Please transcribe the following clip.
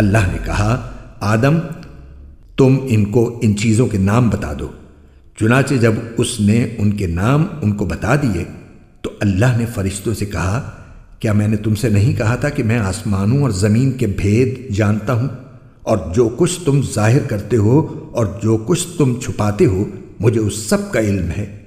اللہ نے کہا، آدم، تم ان کو ان چیزوں کے نام بتا دو۔ چنانچہ جب اس نے ان کے نام ان کو بتا دیے، تو اللہ نے فرشتوں سے کہا، کیا میں نے تم سے نہیں کہا تھا کہ میں آسمانوں اور زمین کے بھید جانتا ہوں؟ اور جو کچھ تم ظاہر کرتے ہو اور جو کچھ تم چھپاتے ہو، مجھے اس سب کا علم ہے۔